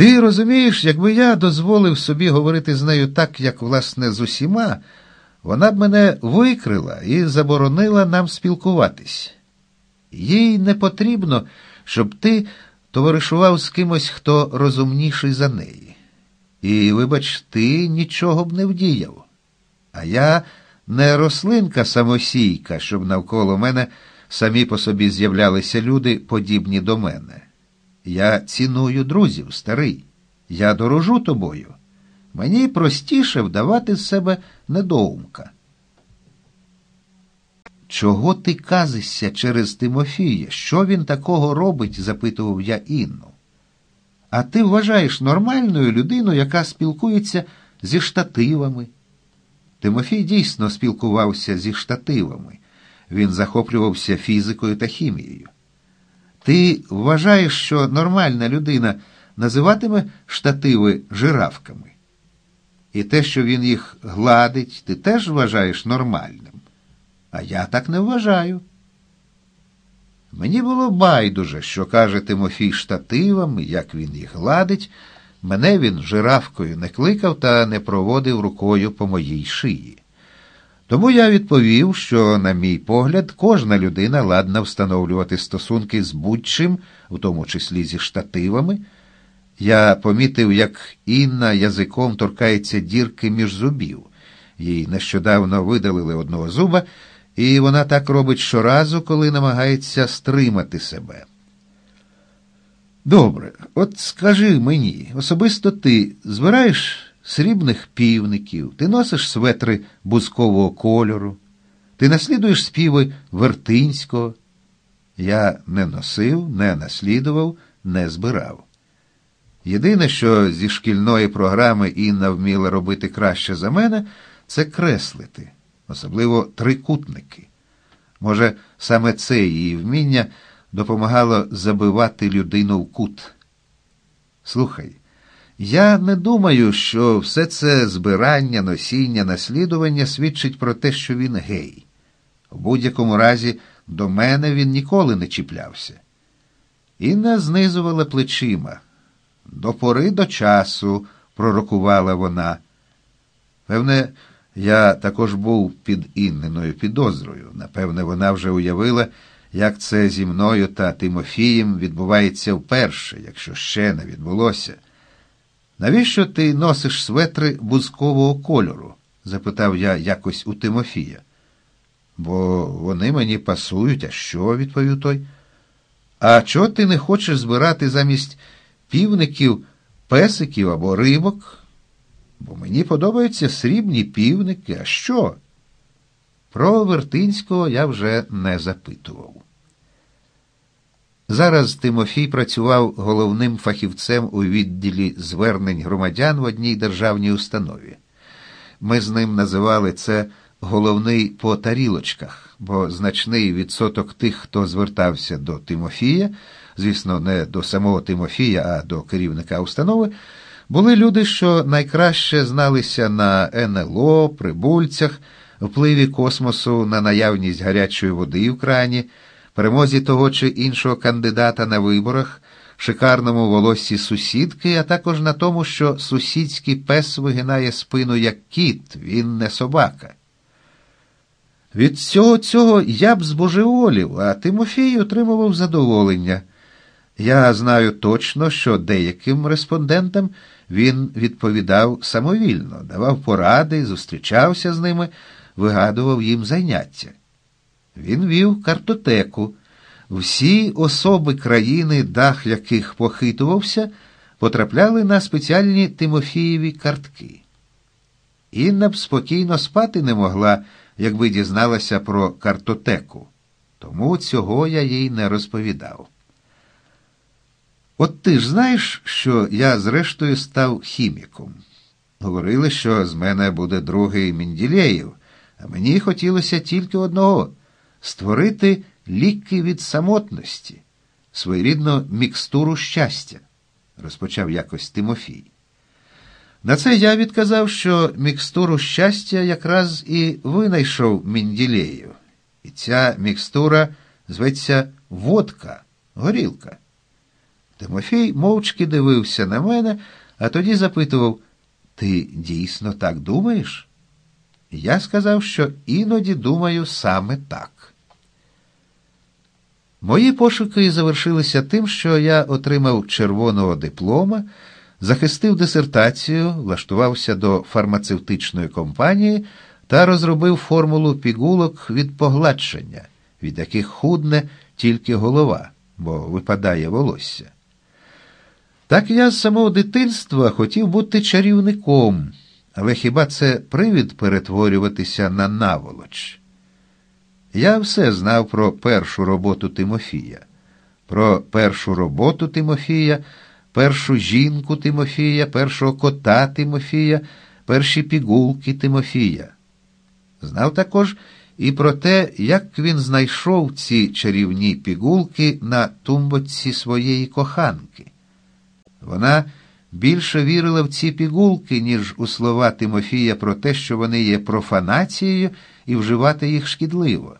Ти розумієш, якби я дозволив собі говорити з нею так, як, власне, з усіма, вона б мене викрила і заборонила нам спілкуватись. Їй не потрібно, щоб ти товаришував з кимось, хто розумніший за неї. І, вибач, ти нічого б не вдіяв. А я не рослинка самосійка, щоб навколо мене самі по собі з'являлися люди, подібні до мене. Я ціную друзів, старий. Я дорожу тобою. Мені простіше вдавати з себе недоумка. Чого ти казишся через Тимофія? Що він такого робить? запитував я Інну. А ти вважаєш нормальною людиною, яка спілкується зі штативами? Тимофій дійсно спілкувався зі штативами. Він захоплювався фізикою та хімією. Ти вважаєш, що нормальна людина називатиме штативи жирафками? І те, що він їх гладить, ти теж вважаєш нормальним. А я так не вважаю. Мені було байдуже, що каже Тимофій штативам, як він їх гладить. Мене він жирафкою не кликав та не проводив рукою по моїй шиї. Тому я відповів, що, на мій погляд, кожна людина ладна встановлювати стосунки з будь-чим, в тому числі зі штативами. Я помітив, як Інна язиком торкається дірки між зубів. Їй нещодавно видалили одного зуба, і вона так робить щоразу, коли намагається стримати себе. Добре, от скажи мені, особисто ти збираєш срібних півників, ти носиш светри бузкового кольору, ти наслідуєш співи Вертинського. Я не носив, не наслідував, не збирав. Єдине, що зі шкільної програми Інна вміла робити краще за мене, це креслити, особливо трикутники. Може, саме це її вміння допомагало забивати людину в кут. Слухай, я не думаю, що все це збирання, носіння, наслідування свідчить про те, що він гей. В будь-якому разі до мене він ніколи не чіплявся. Інна знизувала плечима. До пори до часу, пророкувала вона. Певне, я також був під Інниною підозрою. Напевне, вона вже уявила, як це зі мною та Тимофієм відбувається вперше, якщо ще не відбулося. Навіщо ти носиш светри бузкового кольору? запитав я якось у Тимофія. Бо вони мені пасують, а що? відповів той. А чого ти не хочеш збирати замість півників, песиків або рибок? Бо мені подобаються срібні півники, а що? Про Вертинського я вже не запитував. Зараз Тимофій працював головним фахівцем у відділі звернень громадян в одній державній установі. Ми з ним називали це головний по тарілочках, бо значний відсоток тих, хто звертався до Тимофія, звісно, не до самого Тимофія, а до керівника установи, були люди, що найкраще зналися на НЛО, прибульцях, впливі космосу на наявність гарячої води в крані перемозі того чи іншого кандидата на виборах, шикарному волоссі сусідки, а також на тому, що сусідський пес вигинає спину як кіт, він не собака. Від всього цього я б збожеволів, а Тимофій отримував задоволення. Я знаю точно, що деяким респондентам він відповідав самовільно, давав поради, зустрічався з ними, вигадував їм заняття. Він вів картотеку. Всі особи країни, дах яких похитувався, потрапляли на спеціальні Тимофієві картки. Інна б спокійно спати не могла, якби дізналася про картотеку, тому цього я їй не розповідав. От ти ж знаєш, що я, зрештою, став хіміком. Говорили, що з мене буде другий Мінділеєв, а мені хотілося тільки одного створити ліки від самотності, своєрідну мікстуру щастя, розпочав якось Тимофій. На це я відказав, що мікстуру щастя якраз і винайшов Мінділеєв. І ця мікстура зветься водка, горілка. Тимофій мовчки дивився на мене, а тоді запитував Ти дійсно так думаєш? Я сказав, що іноді думаю саме так. Мої пошуки завершилися тим, що я отримав червоного диплома, захистив дисертацію, влаштувався до фармацевтичної компанії та розробив формулу пігулок від погладшення, від яких худне тільки голова, бо випадає волосся. Так я з самого дитинства хотів бути чарівником, але хіба це привід перетворюватися на наволоч? Я все знав про першу роботу Тимофія, про першу роботу Тимофія, першу жінку Тимофія, першого кота Тимофія, перші пігулки Тимофія. Знав також і про те, як він знайшов ці чарівні пігулки на тумбочці своєї коханки. Вона більше вірила в ці пігулки, ніж у слова Тимофія про те, що вони є профанацією і вживати їх шкідливо.